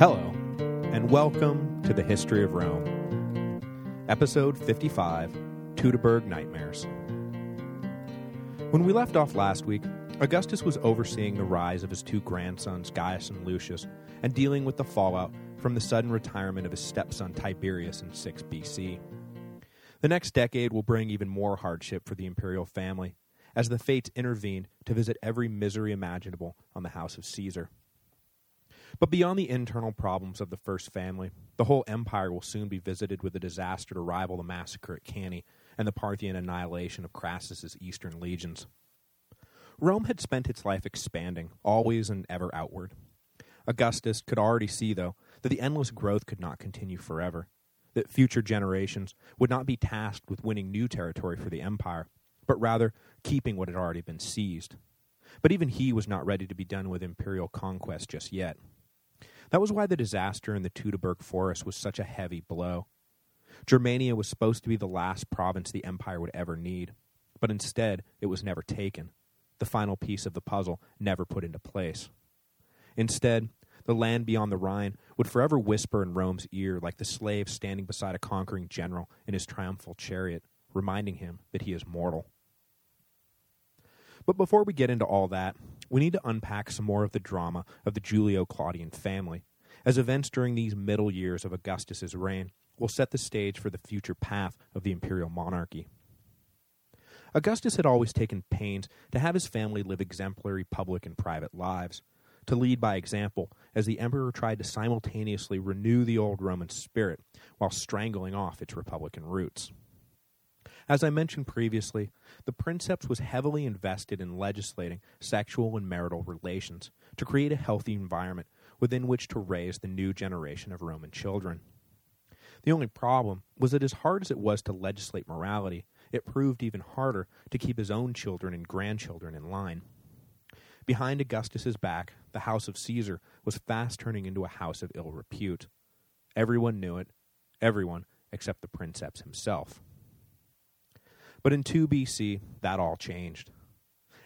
Hello, and welcome to the History of Rome. Episode 55, Teutoburg Nightmares. When we left off last week, Augustus was overseeing the rise of his two grandsons, Gaius and Lucius, and dealing with the fallout from the sudden retirement of his stepson Tiberius in 6 BC. The next decade will bring even more hardship for the imperial family, as the fates intervened to visit every misery imaginable on the house of Caesar. But beyond the internal problems of the first family, the whole empire will soon be visited with a disaster to rival the massacre at Cannae and the Parthian annihilation of Crassus's eastern legions. Rome had spent its life expanding, always and ever outward. Augustus could already see, though, that the endless growth could not continue forever, that future generations would not be tasked with winning new territory for the empire, but rather keeping what had already been seized. But even he was not ready to be done with imperial conquest just yet. That was why the disaster in the Teutoburg forest was such a heavy blow. Germania was supposed to be the last province the empire would ever need, but instead it was never taken, the final piece of the puzzle never put into place. Instead, the land beyond the Rhine would forever whisper in Rome's ear like the slave standing beside a conquering general in his triumphal chariot, reminding him that he is mortal. But before we get into all that, we need to unpack some more of the drama of the Julio-Claudian family, as events during these middle years of Augustus's reign will set the stage for the future path of the imperial monarchy. Augustus had always taken pains to have his family live exemplary public and private lives, to lead by example as the emperor tried to simultaneously renew the old Roman spirit while strangling off its republican roots. As I mentioned previously, the princeps was heavily invested in legislating sexual and marital relations to create a healthy environment within which to raise the new generation of Roman children. The only problem was that as hard as it was to legislate morality, it proved even harder to keep his own children and grandchildren in line. Behind Augustus's back, the house of Caesar was fast turning into a house of ill repute. Everyone knew it, everyone except the princeps himself. But in 2 BC, that all changed.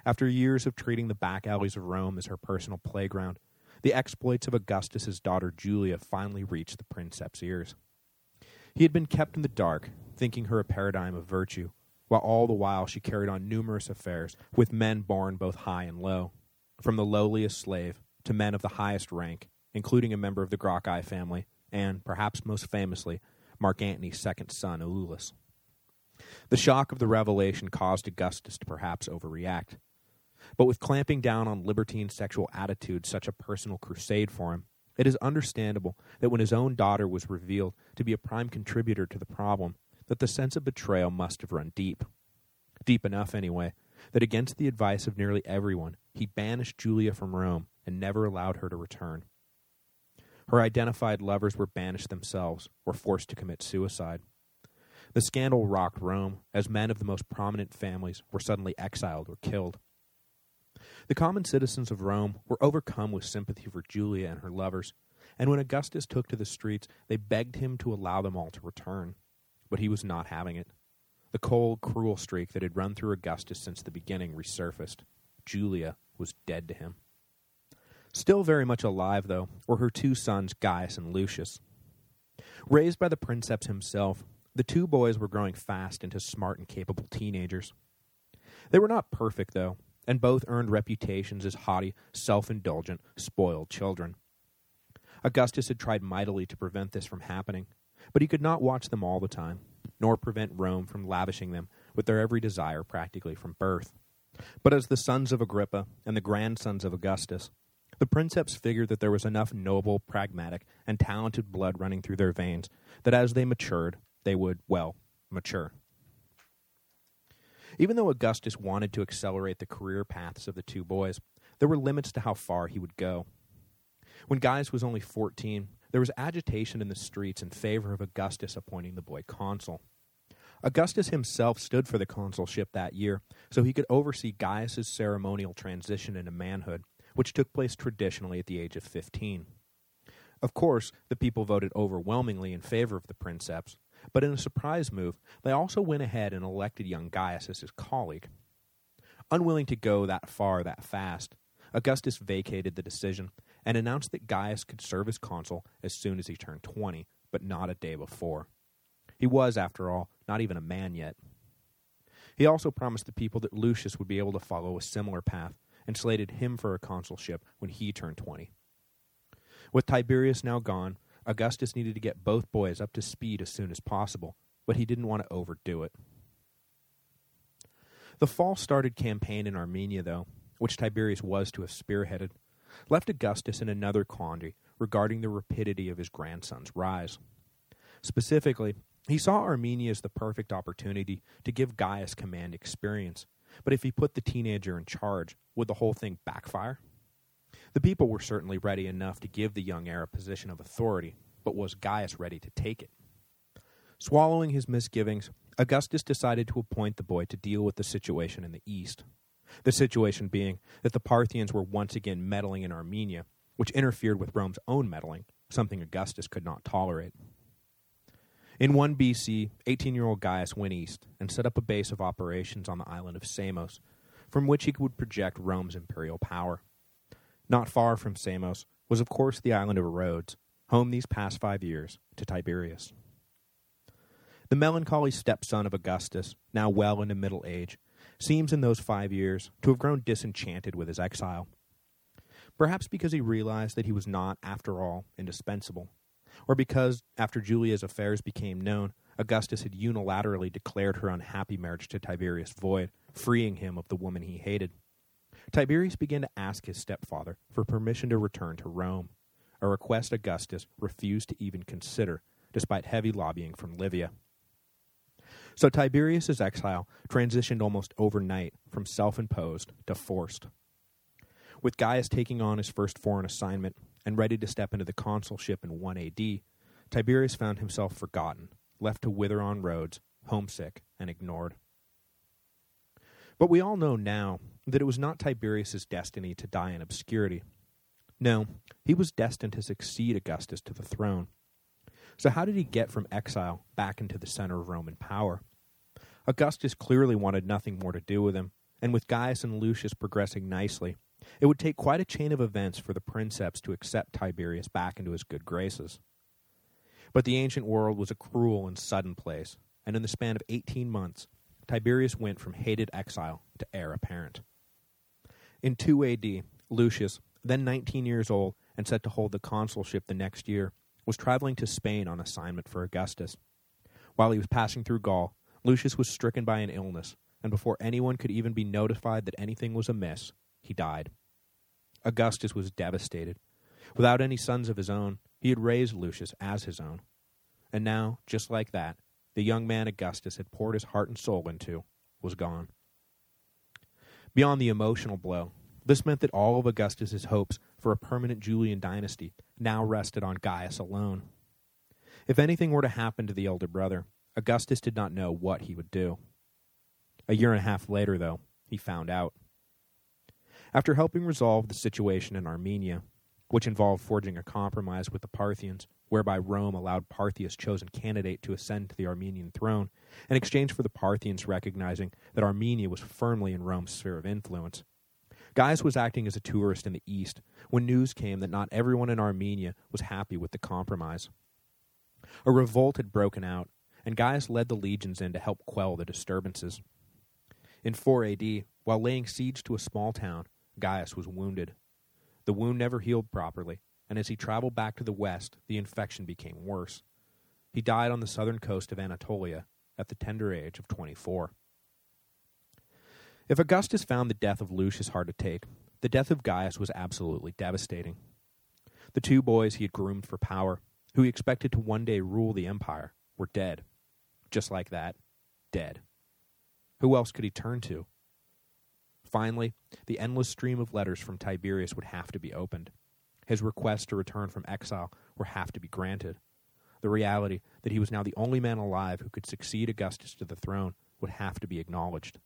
After years of treating the back alleys of Rome as her personal playground, the exploits of Augustus's daughter Julia finally reached the princeps' ears. He had been kept in the dark, thinking her a paradigm of virtue, while all the while she carried on numerous affairs with men born both high and low, from the lowliest slave to men of the highest rank, including a member of the Gracchi family, and, perhaps most famously, Mark Antony's second son, Aulus. The shock of the revelation caused Augustus to perhaps overreact. But with clamping down on libertine sexual attitudes such a personal crusade for him, it is understandable that when his own daughter was revealed to be a prime contributor to the problem, that the sense of betrayal must have run deep. Deep enough, anyway, that against the advice of nearly everyone, he banished Julia from Rome and never allowed her to return. Her identified lovers were banished themselves, or forced to commit suicide. The scandal rocked Rome, as men of the most prominent families were suddenly exiled or killed. The common citizens of Rome were overcome with sympathy for Julia and her lovers, and when Augustus took to the streets, they begged him to allow them all to return. But he was not having it. The cold, cruel streak that had run through Augustus since the beginning resurfaced. Julia was dead to him. Still very much alive, though, were her two sons, Gaius and Lucius. Raised by the princeps himself, the two boys were growing fast into smart and capable teenagers. They were not perfect, though, and both earned reputations as haughty, self-indulgent, spoiled children. Augustus had tried mightily to prevent this from happening, but he could not watch them all the time, nor prevent Rome from lavishing them with their every desire practically from birth. But as the sons of Agrippa and the grandsons of Augustus, the princeps figured that there was enough noble, pragmatic, and talented blood running through their veins that as they matured, they would, well, mature. Even though Augustus wanted to accelerate the career paths of the two boys, there were limits to how far he would go. When Gaius was only 14, there was agitation in the streets in favor of Augustus appointing the boy consul. Augustus himself stood for the consulship that year, so he could oversee Gaius's ceremonial transition into manhood, which took place traditionally at the age of 15. Of course, the people voted overwhelmingly in favor of the princeps, but in a surprise move, they also went ahead and elected young Gaius as his colleague. Unwilling to go that far that fast, Augustus vacated the decision and announced that Gaius could serve as consul as soon as he turned 20, but not a day before. He was, after all, not even a man yet. He also promised the people that Lucius would be able to follow a similar path, and slated him for a consulship when he turned 20. With Tiberius now gone, Augustus needed to get both boys up to speed as soon as possible, but he didn't want to overdo it. The fall-started campaign in Armenia, though, which Tiberius was to have spearheaded, left Augustus in another quandary regarding the rapidity of his grandson's rise. Specifically, he saw Armenia as the perfect opportunity to give Gaius command experience, but if he put the teenager in charge, would the whole thing backfire? The people were certainly ready enough to give the young heir a position of authority, but was Gaius ready to take it? Swallowing his misgivings, Augustus decided to appoint the boy to deal with the situation in the east. The situation being that the Parthians were once again meddling in Armenia, which interfered with Rome's own meddling, something Augustus could not tolerate. In 1 BC, 18-year-old Gaius went east and set up a base of operations on the island of Samos, from which he would project Rome's imperial power. Not far from Samos was of course the island of Rhodes, home these past five years to Tiberius. The melancholy stepson of Augustus, now well into middle age, seems in those five years to have grown disenchanted with his exile. Perhaps because he realized that he was not, after all, indispensable, or because, after Julia's affairs became known, Augustus had unilaterally declared her unhappy marriage to Tiberius void, freeing him of the woman he hated. Tiberius began to ask his stepfather for permission to return to Rome, a request Augustus refused to even consider, despite heavy lobbying from Livia. So Tiberius's exile transitioned almost overnight from self-imposed to forced. With Gaius taking on his first foreign assignment and ready to step into the consulship in 1 AD, Tiberius found himself forgotten, left to wither on Rhodes, homesick, and ignored. But we all know now that it was not Tiberius's destiny to die in obscurity. No, he was destined to succeed Augustus to the throne. So how did he get from exile back into the center of Roman power? Augustus clearly wanted nothing more to do with him, and with Gaius and Lucius progressing nicely, it would take quite a chain of events for the princeps to accept Tiberius back into his good graces. But the ancient world was a cruel and sudden place, and in the span of 18 months, Tiberius went from hated exile to heir apparent. In 2 AD, Lucius, then 19 years old and set to hold the consulship the next year, was traveling to Spain on assignment for Augustus. While he was passing through Gaul, Lucius was stricken by an illness, and before anyone could even be notified that anything was amiss, he died. Augustus was devastated. Without any sons of his own, he had raised Lucius as his own. And now, just like that, the young man Augustus had poured his heart and soul into was gone. Beyond the emotional blow, this meant that all of Augustus's hopes for a permanent Julian dynasty now rested on Gaius alone. If anything were to happen to the elder brother, Augustus did not know what he would do. A year and a half later, though, he found out. After helping resolve the situation in Armenia, which involved forging a compromise with the Parthians, whereby Rome allowed Parthia's chosen candidate to ascend to the Armenian throne, in exchange for the Parthians recognizing that Armenia was firmly in Rome's sphere of influence, Gaius was acting as a tourist in the east when news came that not everyone in Armenia was happy with the compromise. A revolt had broken out, and Gaius led the legions in to help quell the disturbances. In 4 AD, while laying siege to a small town, Gaius was wounded. The wound never healed properly, and as he traveled back to the west, the infection became worse. He died on the southern coast of Anatolia at the tender age of 24. If Augustus found the death of Lucius hard to take, the death of Gaius was absolutely devastating. The two boys he had groomed for power, who he expected to one day rule the empire, were dead. Just like that, dead. Who else could he turn to? Finally, the endless stream of letters from Tiberius would have to be opened. His requests to return from exile would have to be granted. The reality that he was now the only man alive who could succeed Augustus to the throne would have to be acknowledged.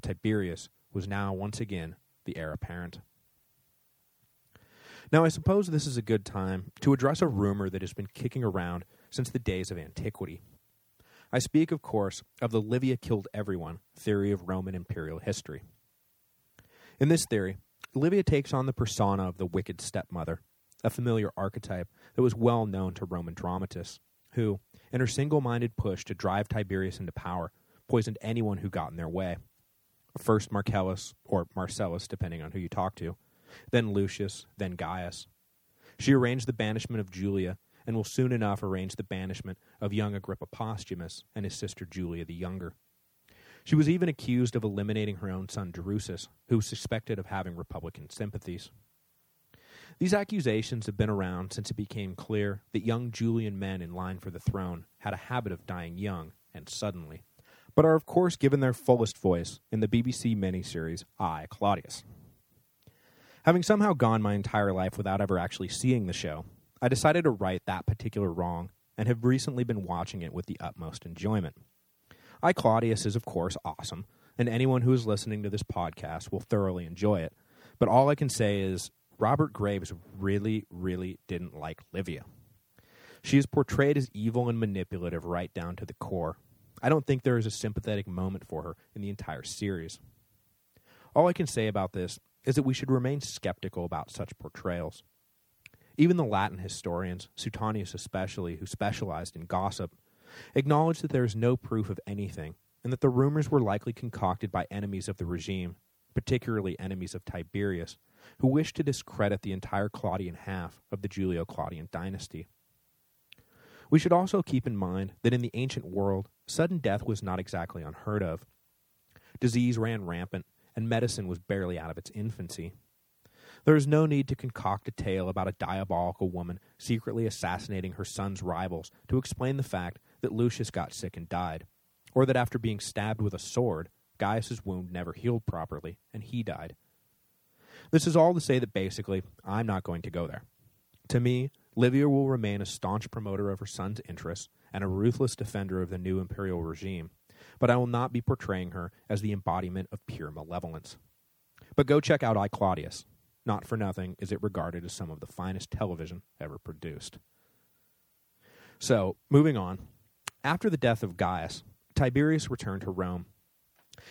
Tiberius was now once again the heir apparent. Now I suppose this is a good time to address a rumor that has been kicking around since the days of antiquity. I speak, of course, of the Livia killed everyone theory of Roman imperial history. In this theory, Livia takes on the persona of the wicked stepmother a familiar archetype that was well known to Roman dramatists, who, in her single-minded push to drive Tiberius into power, poisoned anyone who got in their way. First Marcellus, or Marcellus, depending on who you talk to, then Lucius, then Gaius. She arranged the banishment of Julia, and will soon enough arrange the banishment of young Agrippa Posthumus and his sister Julia the Younger. She was even accused of eliminating her own son Drusus, who was suspected of having Republican sympathies. These accusations have been around since it became clear that young Julian men in line for the throne had a habit of dying young and suddenly, but are of course given their fullest voice in the BBC miniseries I, Claudius. Having somehow gone my entire life without ever actually seeing the show, I decided to right that particular wrong and have recently been watching it with the utmost enjoyment. I, Claudius is of course awesome, and anyone who is listening to this podcast will thoroughly enjoy it, but all I can say is Robert Graves really, really didn't like Livia. She is portrayed as evil and manipulative right down to the core. I don't think there is a sympathetic moment for her in the entire series. All I can say about this is that we should remain skeptical about such portrayals. Even the Latin historians, Suetonius especially, who specialized in gossip, acknowledged that there is no proof of anything, and that the rumors were likely concocted by enemies of the regime, particularly enemies of Tiberius, who wished to discredit the entire Claudian half of the Julio-Claudian dynasty. We should also keep in mind that in the ancient world, sudden death was not exactly unheard of. Disease ran rampant, and medicine was barely out of its infancy. There is no need to concoct a tale about a diabolical woman secretly assassinating her son's rivals to explain the fact that Lucius got sick and died, or that after being stabbed with a sword, Gaius's wound never healed properly, and he died. This is all to say that basically, I'm not going to go there. To me, Livia will remain a staunch promoter of her son's interests and a ruthless defender of the new imperial regime, but I will not be portraying her as the embodiment of pure malevolence. But go check out I, Claudius. Not for nothing is it regarded as some of the finest television ever produced. So, moving on, after the death of Gaius, Tiberius returned to Rome.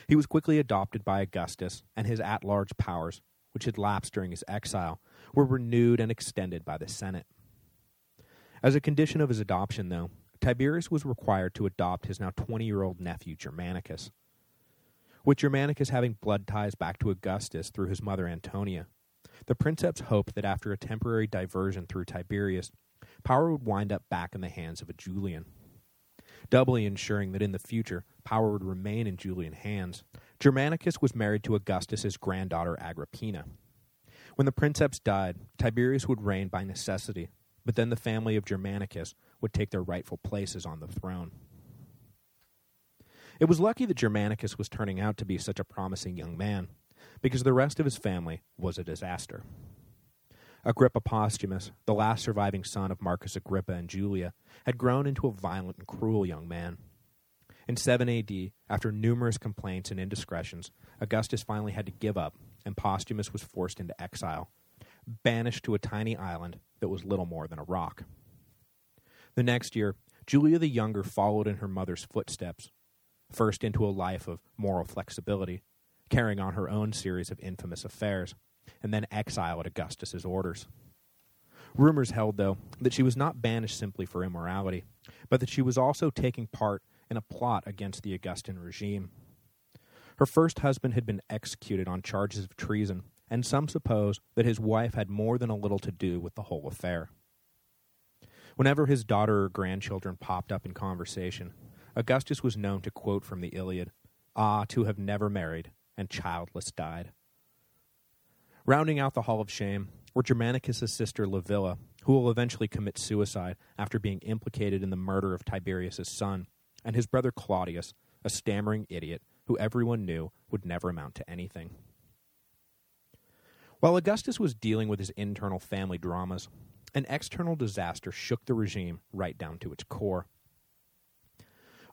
He was quickly adopted by Augustus, and his at-large powers, which had lapsed during his exile, were renewed and extended by the Senate. As a condition of his adoption, though, Tiberius was required to adopt his now 20-year-old nephew Germanicus. With Germanicus having blood ties back to Augustus through his mother Antonia, the princeps hoped that after a temporary diversion through Tiberius, power would wind up back in the hands of a Julian doubly ensuring that in the future power would remain in Julian hands. Germanicus was married to Augustus's granddaughter Agrippina. When the princeps died, Tiberius would reign by necessity, but then the family of Germanicus would take their rightful places on the throne. It was lucky that Germanicus was turning out to be such a promising young man, because the rest of his family was a disaster. Agrippa Posthumus, the last surviving son of Marcus Agrippa and Julia, had grown into a violent and cruel young man. In 7 AD, after numerous complaints and indiscretions, Augustus finally had to give up, and Posthumus was forced into exile, banished to a tiny island that was little more than a rock. The next year, Julia the Younger followed in her mother's footsteps, first into a life of moral flexibility, carrying on her own series of infamous affairs, and then exile at Augustus's orders. Rumors held, though, that she was not banished simply for immorality, but that she was also taking part in a plot against the Augustan regime. Her first husband had been executed on charges of treason, and some suppose that his wife had more than a little to do with the whole affair. Whenever his daughter or grandchildren popped up in conversation, Augustus was known to quote from the Iliad, Ah, to have never married, and childless died. Rounding out the Hall of Shame were Germanicus' sister Livilla, who will eventually commit suicide after being implicated in the murder of Tiberius' son, and his brother Claudius, a stammering idiot who everyone knew would never amount to anything. While Augustus was dealing with his internal family dramas, an external disaster shook the regime right down to its core.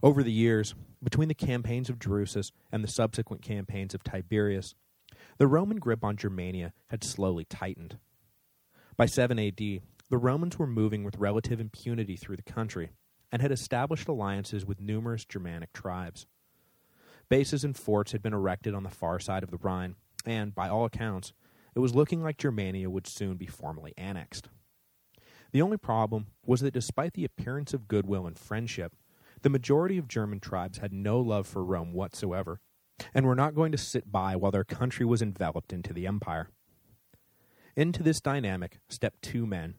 Over the years, between the campaigns of Drusus and the subsequent campaigns of Tiberius, the Roman grip on Germania had slowly tightened. By 7 AD, the Romans were moving with relative impunity through the country and had established alliances with numerous Germanic tribes. Bases and forts had been erected on the far side of the Rhine, and, by all accounts, it was looking like Germania would soon be formally annexed. The only problem was that despite the appearance of goodwill and friendship, the majority of German tribes had no love for Rome whatsoever, and were not going to sit by while their country was enveloped into the empire. Into this dynamic stepped two men,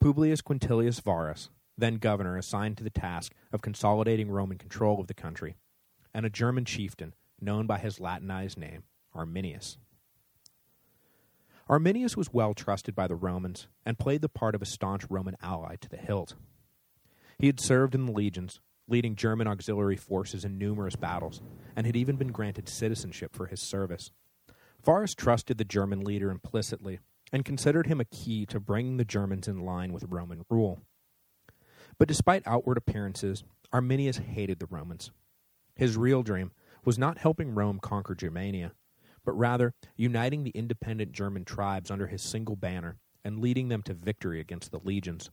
Publius Quintilius Varus, then governor assigned to the task of consolidating Roman control of the country, and a German chieftain known by his Latinized name, Arminius. Arminius was well trusted by the Romans and played the part of a staunch Roman ally to the hilt. He had served in the legions, leading German auxiliary forces in numerous battles, and had even been granted citizenship for his service. Varus trusted the German leader implicitly and considered him a key to bringing the Germans in line with Roman rule. But despite outward appearances, Arminius hated the Romans. His real dream was not helping Rome conquer Germania, but rather uniting the independent German tribes under his single banner and leading them to victory against the legions.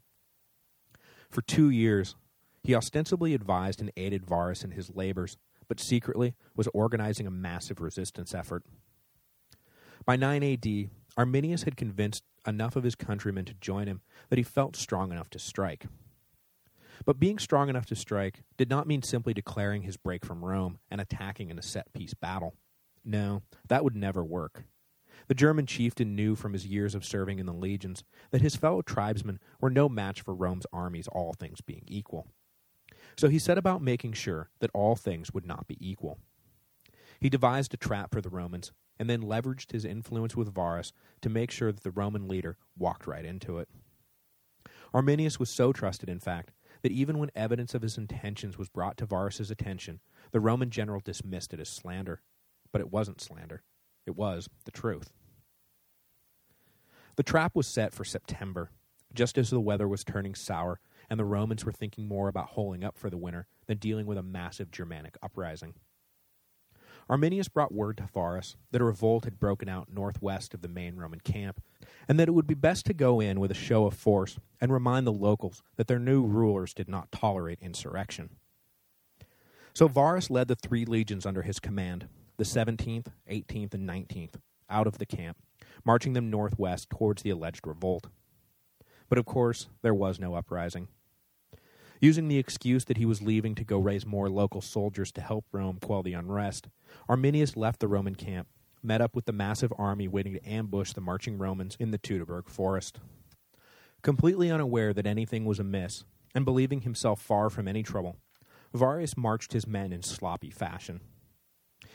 For two years, he ostensibly advised and aided Varus in his labors, but secretly was organizing a massive resistance effort. By 9 AD, Arminius had convinced enough of his countrymen to join him that he felt strong enough to strike. But being strong enough to strike did not mean simply declaring his break from Rome and attacking in a set-piece battle. No, that would never work. The German chieftain knew from his years of serving in the legions that his fellow tribesmen were no match for Rome's armies, all things being equal. So he set about making sure that all things would not be equal. He devised a trap for the Romans and then leveraged his influence with Varus to make sure that the Roman leader walked right into it. Arminius was so trusted, in fact, that even when evidence of his intentions was brought to Varus's attention, the Roman general dismissed it as slander. But it wasn't slander. It was the truth. The trap was set for September, just as the weather was turning sour and the Romans were thinking more about holding up for the winter than dealing with a massive Germanic uprising. Arminius brought word to Varus that a revolt had broken out northwest of the main Roman camp, and that it would be best to go in with a show of force and remind the locals that their new rulers did not tolerate insurrection. So Varus led the three legions under his command, the 17th, 18th, and 19th, out of the camp, marching them northwest towards the alleged revolt. But of course, there was no uprising. Using the excuse that he was leaving to go raise more local soldiers to help Rome quell the unrest, Arminius left the Roman camp, met up with the massive army waiting to ambush the marching Romans in the Teutoburg forest. Completely unaware that anything was amiss, and believing himself far from any trouble, Varus marched his men in sloppy fashion.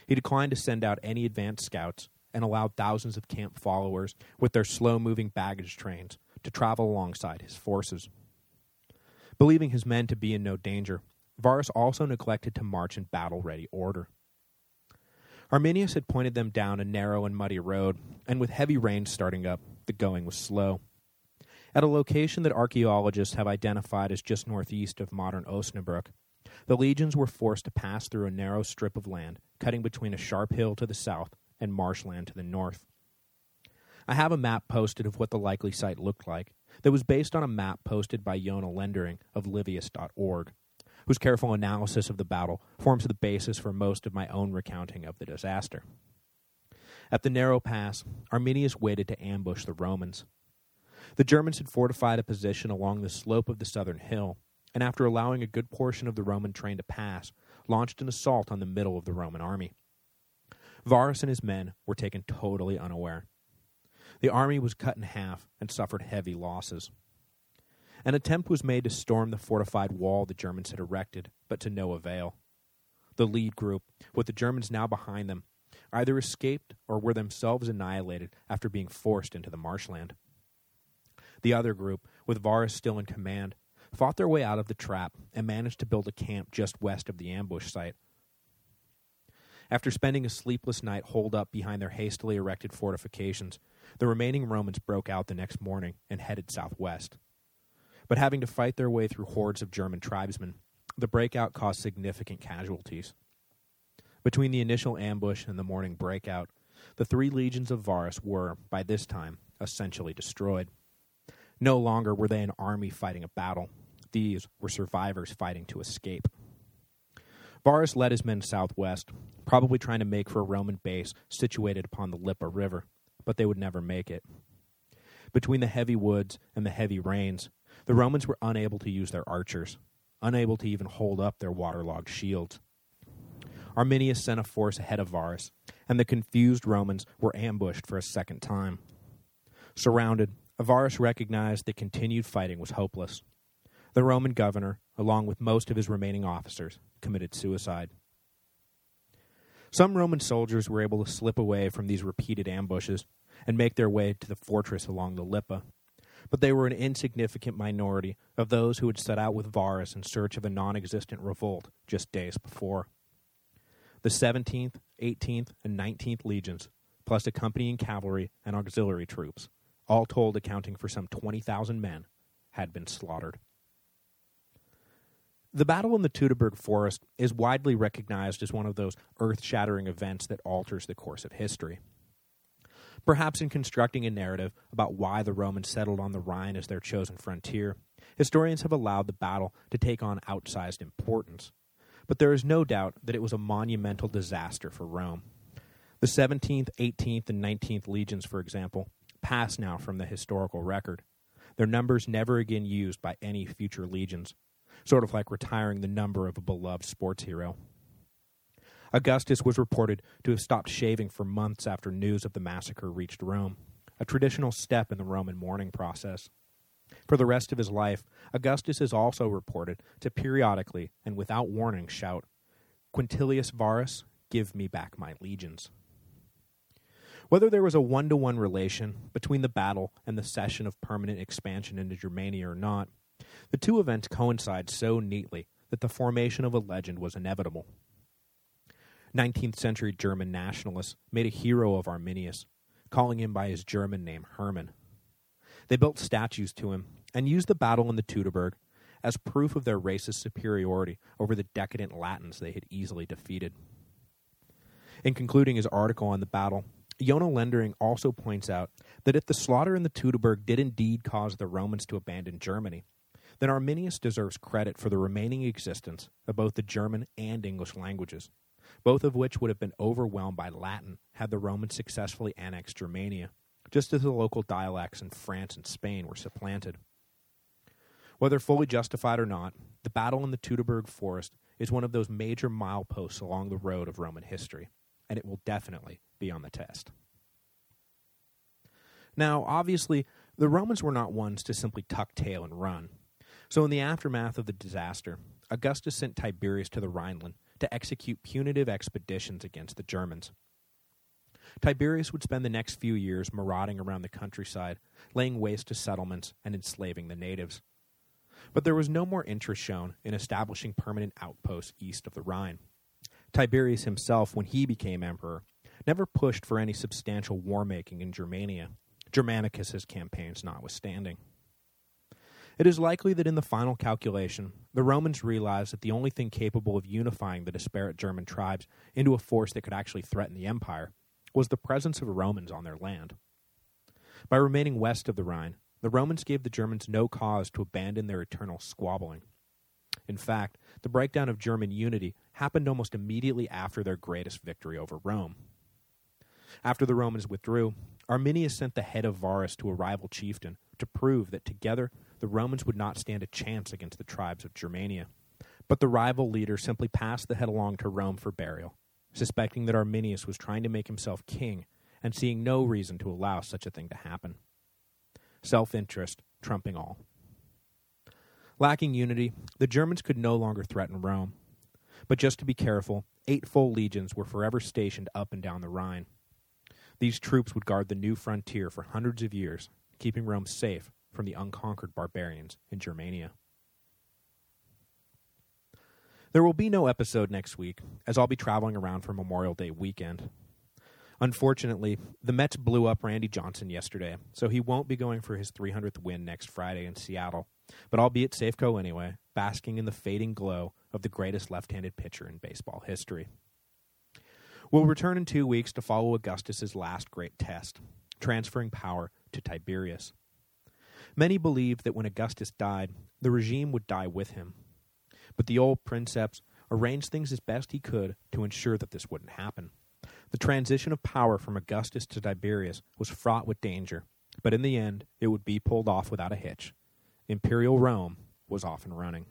He declined to send out any advance scouts and allowed thousands of camp followers with their slow-moving baggage trains to travel alongside his forces. Believing his men to be in no danger, Varus also neglected to march in battle-ready order. Arminius had pointed them down a narrow and muddy road, and with heavy rain starting up, the going was slow. At a location that archaeologists have identified as just northeast of modern Osnabrück, the legions were forced to pass through a narrow strip of land, cutting between a sharp hill to the south and marshland to the north. I have a map posted of what the likely site looked like, that was based on a map posted by Jona Lendering of Livius.org, whose careful analysis of the battle forms the basis for most of my own recounting of the disaster. At the narrow pass, Arminius waited to ambush the Romans. The Germans had fortified a position along the slope of the southern hill, and after allowing a good portion of the Roman train to pass, launched an assault on the middle of the Roman army. Varus and his men were taken totally unaware. The army was cut in half and suffered heavy losses. An attempt was made to storm the fortified wall the Germans had erected, but to no avail. The lead group, with the Germans now behind them, either escaped or were themselves annihilated after being forced into the marshland. The other group, with Varus still in command, fought their way out of the trap and managed to build a camp just west of the ambush site. After spending a sleepless night holed up behind their hastily erected fortifications, the remaining Romans broke out the next morning and headed southwest. But having to fight their way through hordes of German tribesmen, the breakout caused significant casualties. Between the initial ambush and the morning breakout, the three legions of Varus were, by this time, essentially destroyed. No longer were they an army fighting a battle. These were survivors fighting to escape. Varus led his men southwest, probably trying to make for a Roman base situated upon the Lippe River but they would never make it. Between the heavy woods and the heavy rains, the Romans were unable to use their archers, unable to even hold up their waterlogged shields. Arminius sent a force ahead of Varus, and the confused Romans were ambushed for a second time. Surrounded, Varus recognized that continued fighting was hopeless. The Roman governor, along with most of his remaining officers, committed suicide. Some Roman soldiers were able to slip away from these repeated ambushes and make their way to the fortress along the Lippe, but they were an insignificant minority of those who had set out with Varus in search of a non-existent revolt just days before. The 17th, 18th, and 19th legions, plus accompanying cavalry and auxiliary troops, all told accounting for some 20,000 men, had been slaughtered. The battle in the Teutoburg forest is widely recognized as one of those earth-shattering events that alters the course of history. Perhaps in constructing a narrative about why the Romans settled on the Rhine as their chosen frontier, historians have allowed the battle to take on outsized importance. But there is no doubt that it was a monumental disaster for Rome. The 17th, 18th, and 19th legions, for example, pass now from the historical record. Their numbers never again used by any future legions, sort of like retiring the number of a beloved sports hero. Augustus was reported to have stopped shaving for months after news of the massacre reached Rome, a traditional step in the Roman mourning process. For the rest of his life, Augustus is also reported to periodically and without warning shout, Quintilius Varus, give me back my legions. Whether there was a one-to-one -one relation between the battle and the cession of permanent expansion into Germania or not, the two events coincide so neatly that the formation of a legend was inevitable. 19th century German nationalists made a hero of Arminius, calling him by his German name Hermann. They built statues to him and used the battle in the Teutoburg as proof of their racist superiority over the decadent Latins they had easily defeated. In concluding his article on the battle, Jona Lendering also points out that if the slaughter in the Teutoburg did indeed cause the Romans to abandon Germany, then Arminius deserves credit for the remaining existence of both the German and English languages, both of which would have been overwhelmed by Latin had the Romans successfully annexed Germania, just as the local dialects in France and Spain were supplanted. Whether fully justified or not, the battle in the Teutoburg forest is one of those major mileposts along the road of Roman history, and it will definitely be on the test. Now, obviously, the Romans were not ones to simply tuck tail and run. So in the aftermath of the disaster, Augustus sent Tiberius to the Rhineland to execute punitive expeditions against the Germans. Tiberius would spend the next few years marauding around the countryside, laying waste to settlements and enslaving the natives. But there was no more interest shown in establishing permanent outposts east of the Rhine. Tiberius himself, when he became emperor, never pushed for any substantial war-making in Germania, Germanicus's campaigns notwithstanding. It is likely that in the final calculation, the Romans realized that the only thing capable of unifying the disparate German tribes into a force that could actually threaten the empire was the presence of Romans on their land. By remaining west of the Rhine, the Romans gave the Germans no cause to abandon their eternal squabbling. In fact, the breakdown of German unity happened almost immediately after their greatest victory over Rome. After the Romans withdrew, Arminius sent the head of Varus to a rival chieftain to prove that together the Romans would not stand a chance against the tribes of Germania. But the rival leader simply passed the head along to Rome for burial, suspecting that Arminius was trying to make himself king and seeing no reason to allow such a thing to happen. Self-interest trumping all. Lacking unity, the Germans could no longer threaten Rome. But just to be careful, eight full legions were forever stationed up and down the Rhine. These troops would guard the new frontier for hundreds of years, keeping Rome safe from the unconquered barbarians in Germania. There will be no episode next week, as I'll be traveling around for Memorial Day weekend. Unfortunately, the Mets blew up Randy Johnson yesterday, so he won't be going for his 300th win next Friday in Seattle, but I'll be at Safeco anyway, basking in the fading glow of the greatest left-handed pitcher in baseball history. We'll return in two weeks to follow Augustus's last great test, transferring power to Tiberius. Many believed that when Augustus died, the regime would die with him. But the old princeps arranged things as best he could to ensure that this wouldn't happen. The transition of power from Augustus to Tiberius was fraught with danger, but in the end, it would be pulled off without a hitch, Imperial Rome was off and running.